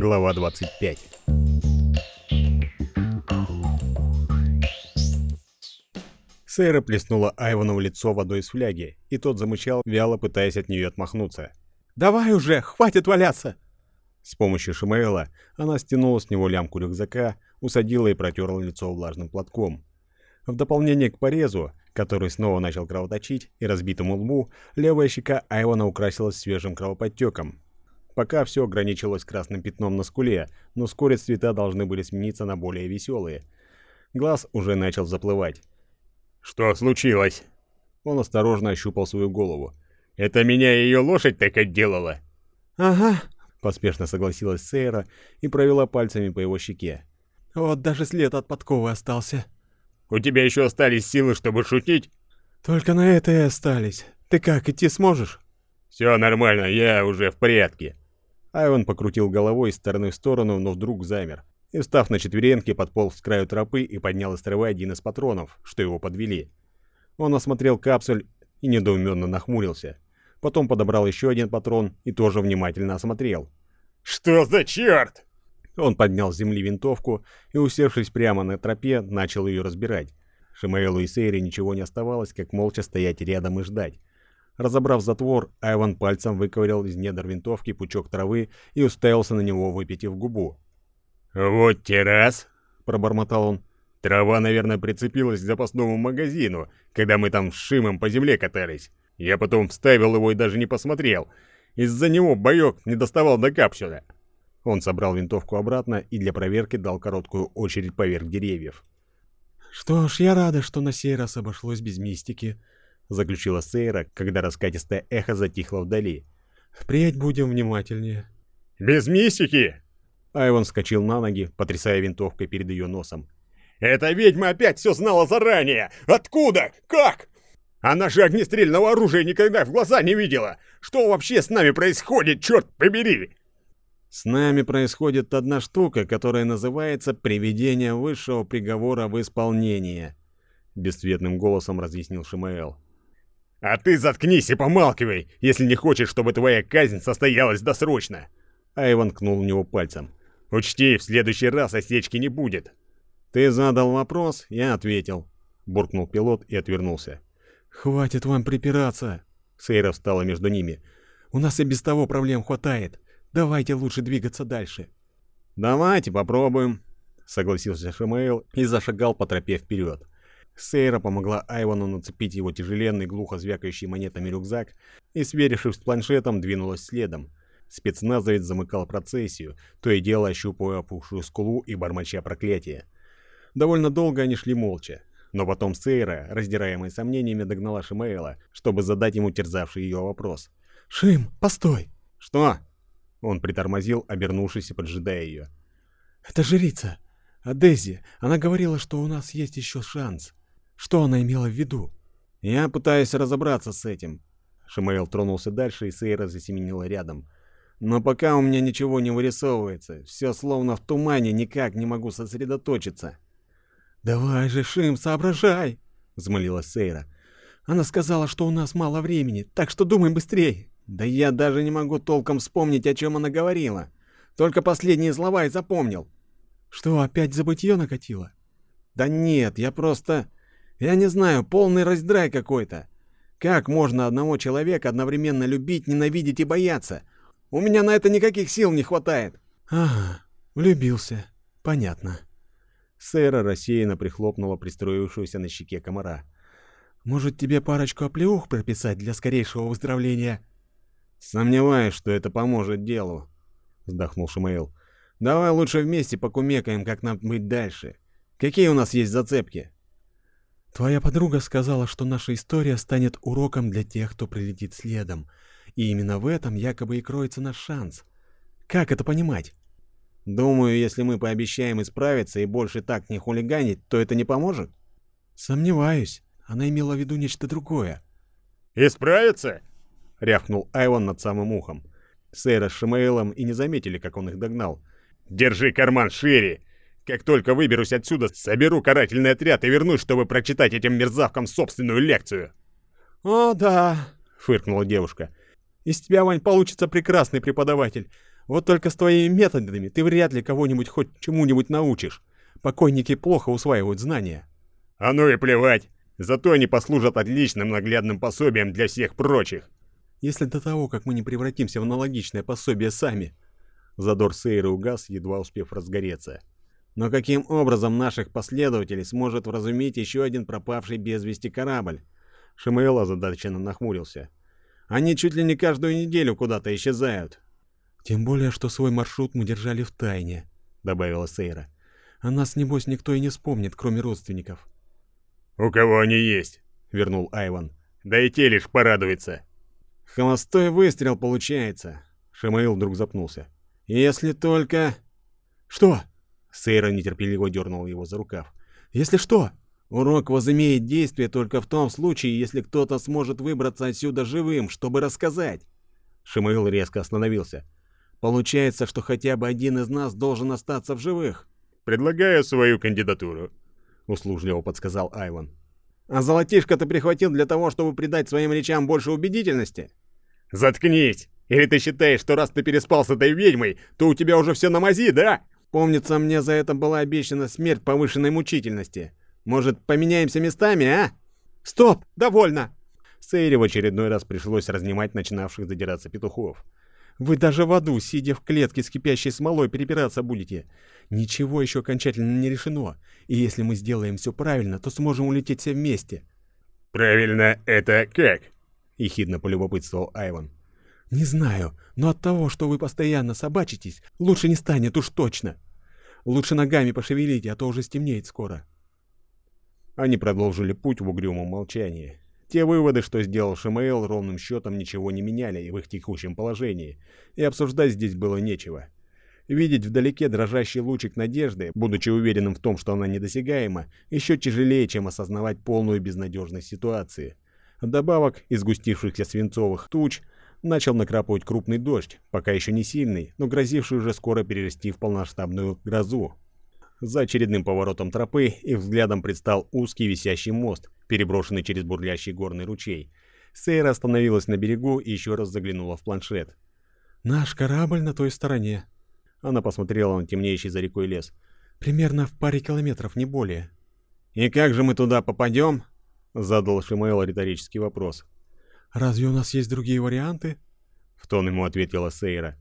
Глава 25. Сейра плеснула Айвану в лицо водой из фляги, и тот замычал, вяло пытаясь от нее отмахнуться. «Давай уже, хватит валяться!» С помощью Шимаэла она стянула с него лямку рюкзака, усадила и протерла лицо влажным платком. В дополнение к порезу, который снова начал кровоточить, и разбитому лбу, левая щека Айвана украсилась свежим кровоподтеком. Пока все ограничилось красным пятном на скуле, но вскоре цвета должны были смениться на более веселые. Глаз уже начал заплывать. «Что случилось?» Он осторожно ощупал свою голову. «Это меня ее лошадь так отделала?» «Ага», — поспешно согласилась Сейра и провела пальцами по его щеке. «Вот даже след от подковы остался». «У тебя еще остались силы, чтобы шутить?» «Только на это и остались. Ты как, идти сможешь?» «Все нормально, я уже в порядке». Айван покрутил головой из стороны в сторону, но вдруг замер. И, встав на четвереньки, подполз с краю тропы и поднял из травы один из патронов, что его подвели. Он осмотрел капсуль и недоуменно нахмурился. Потом подобрал еще один патрон и тоже внимательно осмотрел. «Что за черт?» Он поднял с земли винтовку и, усевшись прямо на тропе, начал ее разбирать. Шимаэлу и Сейре ничего не оставалось, как молча стоять рядом и ждать. Разобрав затвор, Айван пальцем выковырял из недр винтовки пучок травы и уставился на него, выпитив губу. «Вот те раз!» — пробормотал он. «Трава, наверное, прицепилась к запасному магазину, когда мы там с Шимом по земле катались. Я потом вставил его и даже не посмотрел. Из-за него боек не доставал до капсюля». Он собрал винтовку обратно и для проверки дал короткую очередь поверх деревьев. «Что ж, я рада, что на сей раз обошлось без мистики», заключила Сейра, когда раскатистое эхо затихло вдали. «Впредь будем внимательнее». «Без мистики?» Айван вскочил на ноги, потрясая винтовкой перед ее носом. «Эта ведьма опять все знала заранее! Откуда? Как? Она же огнестрельного оружия никогда в глаза не видела! Что вообще с нами происходит, черт побери?» «С нами происходит одна штука, которая называется «приведение высшего приговора в исполнение», — бесцветным голосом разъяснил Шимаэл. «А ты заткнись и помалкивай, если не хочешь, чтобы твоя казнь состоялась досрочно!» Айван кнул в него пальцем. «Учти, в следующий раз осечки не будет!» «Ты задал вопрос, я ответил», — буркнул пилот и отвернулся. «Хватит вам припираться!» Сейра встала между ними. «У нас и без того проблем хватает. Давайте лучше двигаться дальше». «Давайте попробуем», — согласился Шамаэл и зашагал по тропе вперед. Сейра помогла Айвану нацепить его тяжеленный, глухо звякающий монетами рюкзак и, сверившись с планшетом, двинулась следом. Спецназовец замыкал процессию, то и дело ощупывая опухшую скулу и бормоча проклятия. Довольно долго они шли молча, но потом Сейра, раздираемая сомнениями, догнала Шимаэла, чтобы задать ему терзавший ее вопрос. «Шим, постой!» «Что?» Он притормозил, обернувшись и поджидая ее. «Это жрица. А Дези, она говорила, что у нас есть еще шанс. Что она имела в виду?» «Я пытаюсь разобраться с этим». Шимаэл тронулся дальше, и Сейра засеменила рядом. «Но пока у меня ничего не вырисовывается. Все словно в тумане, никак не могу сосредоточиться». «Давай же, Шим, соображай!» — взмолилась Сейра. «Она сказала, что у нас мало времени, так что думай быстрее!» «Да я даже не могу толком вспомнить, о чем она говорила. Только последние слова и запомнил». «Что, опять забытье накатило?» «Да нет, я просто... Я не знаю, полный раздрай какой-то. Как можно одного человека одновременно любить, ненавидеть и бояться? У меня на это никаких сил не хватает». «Ага, влюбился. Понятно». Сэра рассеянно прихлопнула пристроившуюся на щеке комара. «Может, тебе парочку оплеух прописать для скорейшего выздоровления?» «Сомневаюсь, что это поможет делу», — вздохнул Шамаил. «Давай лучше вместе покумекаем, как нам быть дальше. Какие у нас есть зацепки?» «Твоя подруга сказала, что наша история станет уроком для тех, кто прилетит следом. И именно в этом якобы и кроется наш шанс. Как это понимать?» Думаю, если мы пообещаем исправиться и больше так не хулиганить, то это не поможет? Сомневаюсь. Она имела в виду нечто другое. «Исправиться?» — рявкнул Айван над самым ухом. Сейра с Шимаэлом и не заметили, как он их догнал. «Держи карман шире! Как только выберусь отсюда, соберу карательный отряд и вернусь, чтобы прочитать этим мерзавкам собственную лекцию!» «О, да!» — фыркнула девушка. «Из тебя, Вань, получится прекрасный преподаватель. Вот только с твоими методами ты вряд ли кого-нибудь хоть чему-нибудь научишь. Покойники плохо усваивают знания. А ну и плевать. Зато они послужат отличным наглядным пособием для всех прочих. Если до того, как мы не превратимся в аналогичное пособие сами. Задор Сейры угас, едва успев разгореться. Но каким образом наших последователей сможет вразумить еще один пропавший без вести корабль? Шамаэл озадаченно нахмурился. Они чуть ли не каждую неделю куда-то исчезают. «Тем более, что свой маршрут мы держали в тайне», — добавила Сейра. «О нас, небось, никто и не вспомнит, кроме родственников». «У кого они есть?» — вернул Айван. «Да и те лишь порадуются». «Холостой выстрел получается», — Шамаил вдруг запнулся. «Если только...» «Что?» — Сейра нетерпеливо дернул его за рукав. «Если что?» «Урок возымеет действие только в том случае, если кто-то сможет выбраться отсюда живым, чтобы рассказать». Шамаил резко остановился. Получается, что хотя бы один из нас должен остаться в живых. Предлагаю свою кандидатуру, услужливо подсказал Айван. А золотишко ты прихватил для того, чтобы придать своим речам больше убедительности? Заткнись! Или ты считаешь, что раз ты переспал с этой ведьмой, то у тебя уже все на мази, да? Помнится, мне за это была обещана смерть повышенной мучительности. Может, поменяемся местами, а? Стоп! Довольно! Сейре в очередной раз пришлось разнимать начинавших задираться петухов. Вы даже в аду, сидя в клетке с кипящей смолой, перепираться будете. Ничего еще окончательно не решено. И если мы сделаем все правильно, то сможем улететь все вместе. Правильно это как? Ехидно полюбопытствовал Айван. Не знаю, но от того, что вы постоянно собачитесь, лучше не станет уж точно. Лучше ногами пошевелите, а то уже стемнеет скоро. Они продолжили путь в угрюмом молчании. Те выводы, что сделал Шимейл, ровным счетом ничего не меняли в их текущем положении, и обсуждать здесь было нечего. Видеть вдалеке дрожащий лучик надежды, будучи уверенным в том, что она недосягаема, еще тяжелее, чем осознавать полную безнадежность ситуации. Добавок из густившихся свинцовых туч начал накрапывать крупный дождь, пока еще не сильный, но грозивший уже скоро перерасти в полномасштабную грозу. За очередным поворотом тропы их взглядом предстал узкий висящий мост, переброшенный через бурлящий горный ручей. Сейра остановилась на берегу и еще раз заглянула в планшет. «Наш корабль на той стороне». Она посмотрела на темнеющий за рекой лес. «Примерно в паре километров, не более». «И как же мы туда попадем?» Задал Шимаэл риторический вопрос. «Разве у нас есть другие варианты?» В тон ему ответила Сейра.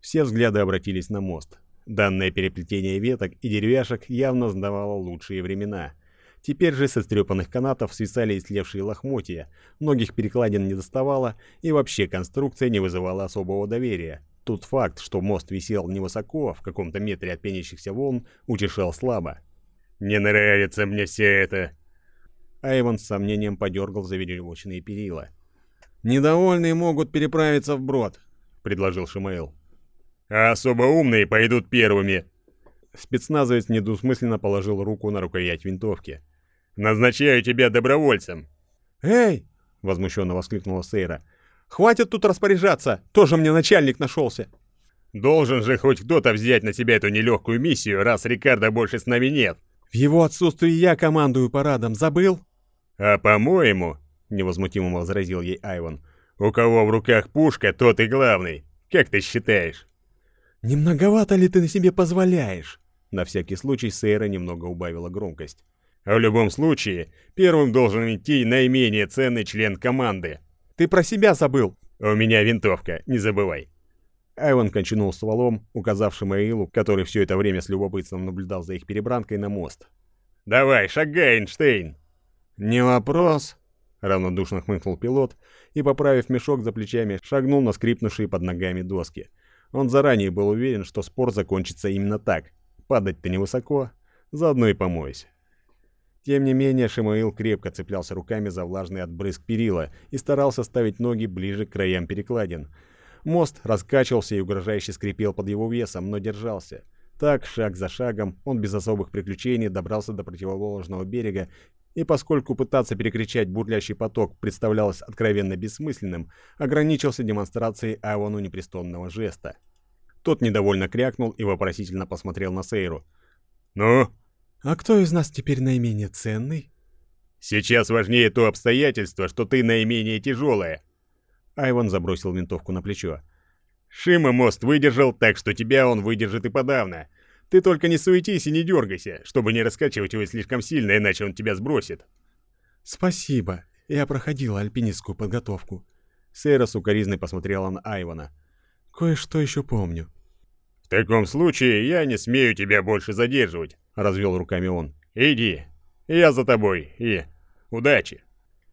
Все взгляды обратились на мост. Данное переплетение веток и деревяшек явно сдавало лучшие времена — Теперь же со стрепанных канатов свисали истлевшие лохмотья, многих перекладин не доставало, и вообще конструкция не вызывала особого доверия. Тут факт, что мост висел невысоко, в каком-то метре от пенящихся волн, утешал слабо. «Не нравится мне все это!» Айван с сомнением подергал за веревочные перила. «Недовольные могут переправиться вброд», — предложил Шимаэл. «А особо умные пойдут первыми». Спецназовец недвусмысленно положил руку на рукоять винтовки. Назначаю тебя добровольцем. Эй! возмущенно воскликнула Сейра. Хватит тут распоряжаться, тоже мне начальник нашелся. Должен же хоть кто-то взять на себя эту нелегкую миссию, раз Рикардо больше с нами нет. В его отсутствии я командую парадом, забыл? А по-моему, невозмутимо возразил ей Айван, у кого в руках пушка, тот и главный. Как ты считаешь? Не многовато ли ты на себе позволяешь? На всякий случай Сейра немного убавила громкость. А в любом случае, первым должен идти наименее ценный член команды. Ты про себя забыл. У меня винтовка, не забывай. Айван кончинул стволом, указавшим Эйлу, который все это время с любопытством наблюдал за их перебранкой на мост. «Давай, шагай, Эйнштейн!» «Не вопрос», — равнодушно хмыкнул пилот и, поправив мешок за плечами, шагнул на скрипнувшие под ногами доски. Он заранее был уверен, что спор закончится именно так. Падать-то невысоко, заодно и помойся. Тем не менее, Шимаил крепко цеплялся руками за влажный отбрызг перила и старался ставить ноги ближе к краям перекладин. Мост раскачивался и угрожающе скрипел под его весом, но держался. Так, шаг за шагом, он без особых приключений добрался до противоположного берега, и поскольку пытаться перекричать бурлящий поток представлялось откровенно бессмысленным, ограничился демонстрацией Айвону непристойного жеста. Тот недовольно крякнул и вопросительно посмотрел на Сейру. «Ну?» А кто из нас теперь наименее ценный? Сейчас важнее то обстоятельство, что ты наименее тяжелая. Айван забросил винтовку на плечо. Шима мост выдержал, так что тебя он выдержит и подавно. Ты только не суетись и не дергайся, чтобы не раскачивать его слишком сильно, иначе он тебя сбросит. Спасибо. Я проходила альпинистскую подготовку. Сейра сукоризной посмотрела на Айвана. Кое-что еще помню. В таком случае я не смею тебя больше задерживать, развел руками он. Иди. Я за тобой. И удачи.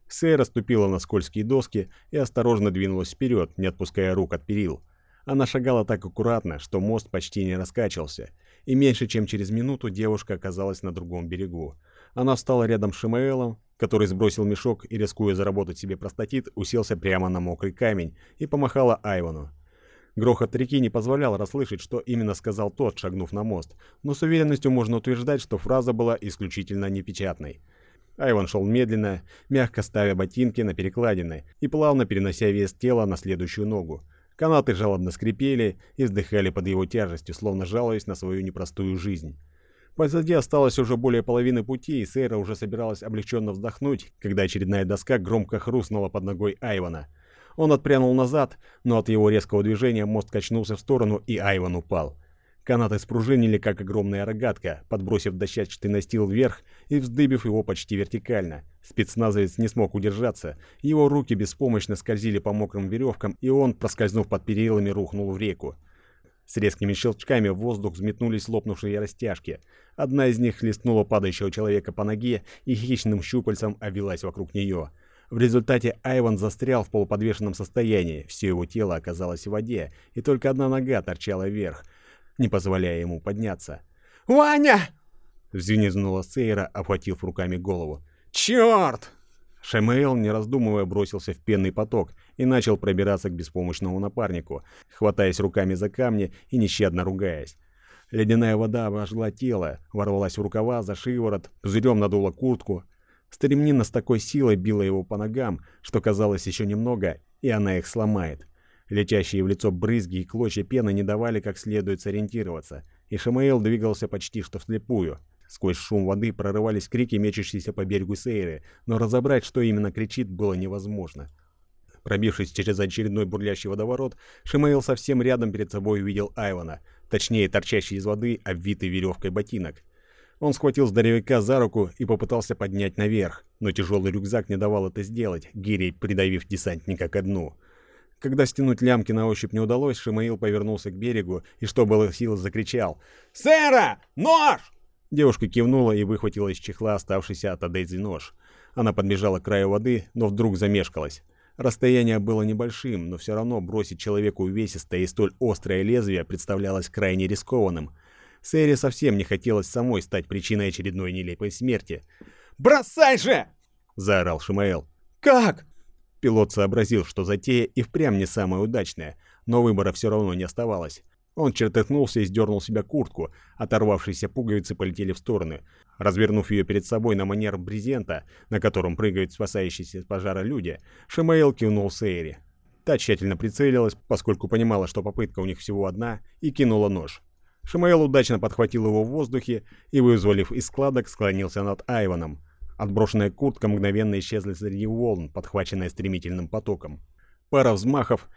Сейра ступила на скользкие доски и осторожно двинулась вперед, не отпуская рук от перил. Она шагала так аккуратно, что мост почти не раскачивался, и меньше чем через минуту девушка оказалась на другом берегу. Она встала рядом с Шимаэлом, который сбросил мешок и, рискуя заработать себе простатит, уселся прямо на мокрый камень и помахала Айвану. Грохот реки не позволял расслышать, что именно сказал тот, шагнув на мост, но с уверенностью можно утверждать, что фраза была исключительно непечатной. Айван шел медленно, мягко ставя ботинки на перекладины и плавно перенося вес тела на следующую ногу. Канаты жалобно скрипели и вздыхали под его тяжестью, словно жалуясь на свою непростую жизнь. Позади осталось уже более половины пути, и Сейра уже собиралась облегченно вздохнуть, когда очередная доска громко хрустнула под ногой Айвана. Он отпрянул назад, но от его резкого движения мост качнулся в сторону, и Айван упал. Канаты спружинили, как огромная рогатка, подбросив дощатый настил вверх и вздыбив его почти вертикально. Спецназовец не смог удержаться, его руки беспомощно скользили по мокрым веревкам, и он, проскользнув под перилами, рухнул в реку. С резкими щелчками в воздух взметнулись лопнувшие растяжки. Одна из них хлестнула падающего человека по ноге и хищным щупальцем обвелась вокруг нее. В результате Айван застрял в полуподвешенном состоянии, все его тело оказалось в воде, и только одна нога торчала вверх, не позволяя ему подняться. «Ваня!» — взвизгнула Сейра, обхватив руками голову. «Черт!» Шемейл, не раздумывая, бросился в пенный поток и начал пробираться к беспомощному напарнику, хватаясь руками за камни и нещадно ругаясь. Ледяная вода обожгла тело, ворвалась в рукава, за шиворот, пузырем надула куртку. Стремнина с такой силой била его по ногам, что казалось еще немного, и она их сломает. Летящие в лицо брызги и клочья пены не давали как следует сориентироваться, и Шамаэл двигался почти что вслепую. Сквозь шум воды прорывались крики, мечущиеся по берегу Сейры, но разобрать, что именно кричит, было невозможно. Пробившись через очередной бурлящий водоворот, Шимаил совсем рядом перед собой увидел Айвана, точнее, торчащий из воды, обвитый веревкой ботинок. Он схватил здоровяка за руку и попытался поднять наверх, но тяжелый рюкзак не давал это сделать, гирей придавив десантника ко дну. Когда стянуть лямки на ощупь не удалось, Шимаил повернулся к берегу и, что было сил, закричал «Сэра! Нож!» Девушка кивнула и выхватила из чехла оставшийся от Адейзи нож. Она подбежала к краю воды, но вдруг замешкалась. Расстояние было небольшим, но все равно бросить человеку увесистое и столь острое лезвие представлялось крайне рискованным. Сэре совсем не хотелось самой стать причиной очередной нелепой смерти. «Бросай же!» — заорал Шимаэл. «Как?» Пилот сообразил, что затея и впрямь не самая удачная, но выбора все равно не оставалось. Он чертыхнулся и сдернул себя куртку, оторвавшиеся пуговицы полетели в стороны. Развернув ее перед собой на манер брезента, на котором прыгают спасающиеся от пожара люди, Шимаэл кивнул Сейри. Та тщательно прицелилась, поскольку понимала, что попытка у них всего одна, и кинула нож. Шимаэл удачно подхватил его в воздухе и, вызволив из складок, склонился над Айваном. Отброшенная куртка мгновенно исчезла среди волн, подхваченная стремительным потоком. Пара взмахов,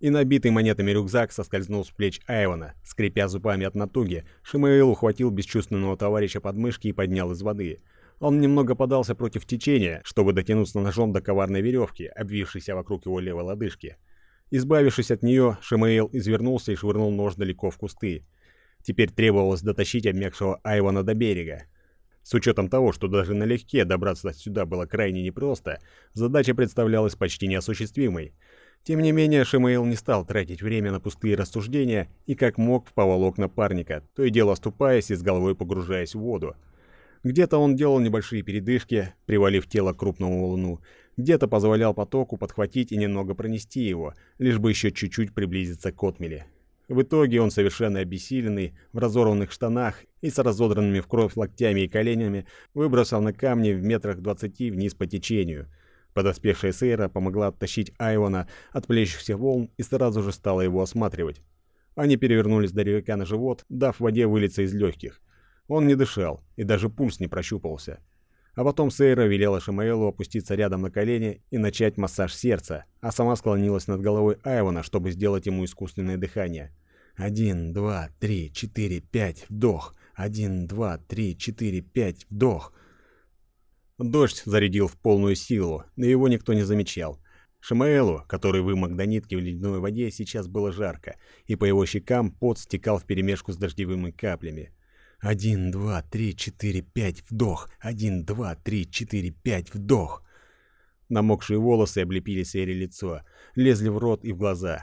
и набитый монетами рюкзак соскользнул с плеч Айвана. Скрипя зубами от натуги, Шимаэл ухватил бесчувственного товарища под мышки и поднял из воды. Он немного подался против течения, чтобы дотянуться ножом до коварной веревки, обвившейся вокруг его левой лодыжки. Избавившись от нее, Шимаэл извернулся и швырнул нож далеко в кусты. Теперь требовалось дотащить обмякшего Айвана до берега. С учетом того, что даже налегке добраться сюда было крайне непросто, задача представлялась почти неосуществимой — тем не менее, Шимаил не стал тратить время на пустые рассуждения и как мог поволок напарника, то и дело оступаясь и с головой погружаясь в воду. Где-то он делал небольшие передышки, привалив тело к крупному валуну, где-то позволял потоку подхватить и немного пронести его, лишь бы еще чуть-чуть приблизиться к отмели. В итоге он совершенно обессиленный, в разорванных штанах и с разодранными в кровь локтями и коленями выбросил на камни в метрах двадцати вниз по течению – Подоспевшая Сейра помогла оттащить Айвана от плещущихся волн и сразу же стала его осматривать. Они перевернулись до ревика на живот, дав воде вылиться из легких. Он не дышал, и даже пульс не прощупался. А потом Сейра велела Шимаэлу опуститься рядом на колени и начать массаж сердца, а сама склонилась над головой Айвона, чтобы сделать ему искусственное дыхание. Один, два, три, четыре, пять, вдох. Один, два, три, четыре, пять, вдох. Дождь зарядил в полную силу, но его никто не замечал. Шамаэлу, который вымок до нитки в ледяной воде, сейчас было жарко, и по его щекам пот стекал вперемешку с дождевыми каплями. Один, два, три, четыре, пять, вдох. Один, два, три, четыре, пять, вдох. Намокшие волосы облепили Сэри лицо, лезли в рот и в глаза.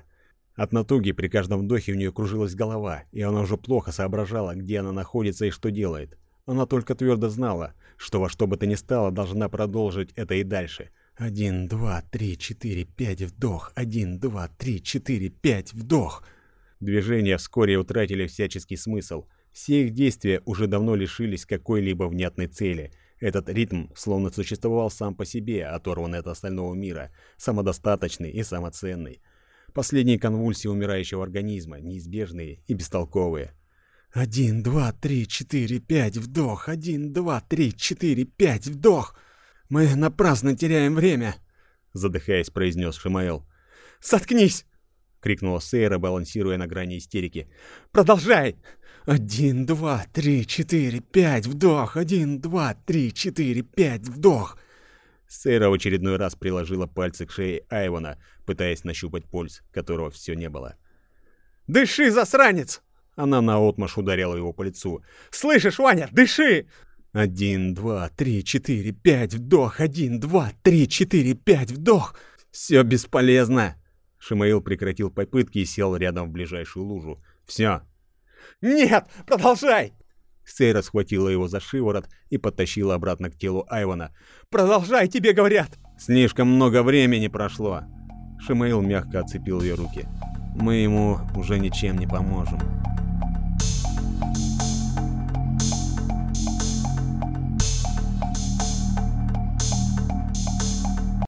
От натуги при каждом вдохе у нее кружилась голова, и она уже плохо соображала, где она находится и что делает. Она только твердо знала, что во что бы то ни стало должна продолжить это и дальше. Один, два, три, четыре, пять, вдох. Один, два, три, четыре, пять, вдох. Движения вскоре утратили всяческий смысл – все их действия уже давно лишились какой-либо внятной цели. Этот ритм словно существовал сам по себе, оторванный от остального мира, самодостаточный и самоценный. Последние конвульсии умирающего организма, неизбежные и бестолковые. «Один, два, три, четыре, пять, вдох! Один, два, три, четыре, пять, вдох! Мы напрасно теряем время!» Задыхаясь, произнес Шимаэл. «Соткнись!» — крикнула Сейра, балансируя на грани истерики. «Продолжай! Один, два, три, четыре, пять, вдох! Один, два, три, четыре, пять, вдох!» Сейра в очередной раз приложила пальцы к шее Айвона, пытаясь нащупать пульс, которого все не было. «Дыши, засранец!» Она наотмашь ударила его по лицу. «Слышишь, Ваня, дыши!» «Один, два, три, четыре, пять, вдох! Один, два, три, четыре, пять, вдох!» «Все бесполезно!» Шимаил прекратил попытки и сел рядом в ближайшую лужу. «Все, «Нет, продолжай!» Сейра схватила его за шиворот и подтащила обратно к телу Айвана. «Продолжай, тебе говорят!» «Слишком много времени прошло!» Шимаил мягко отцепил ее руки. «Мы ему уже ничем не поможем».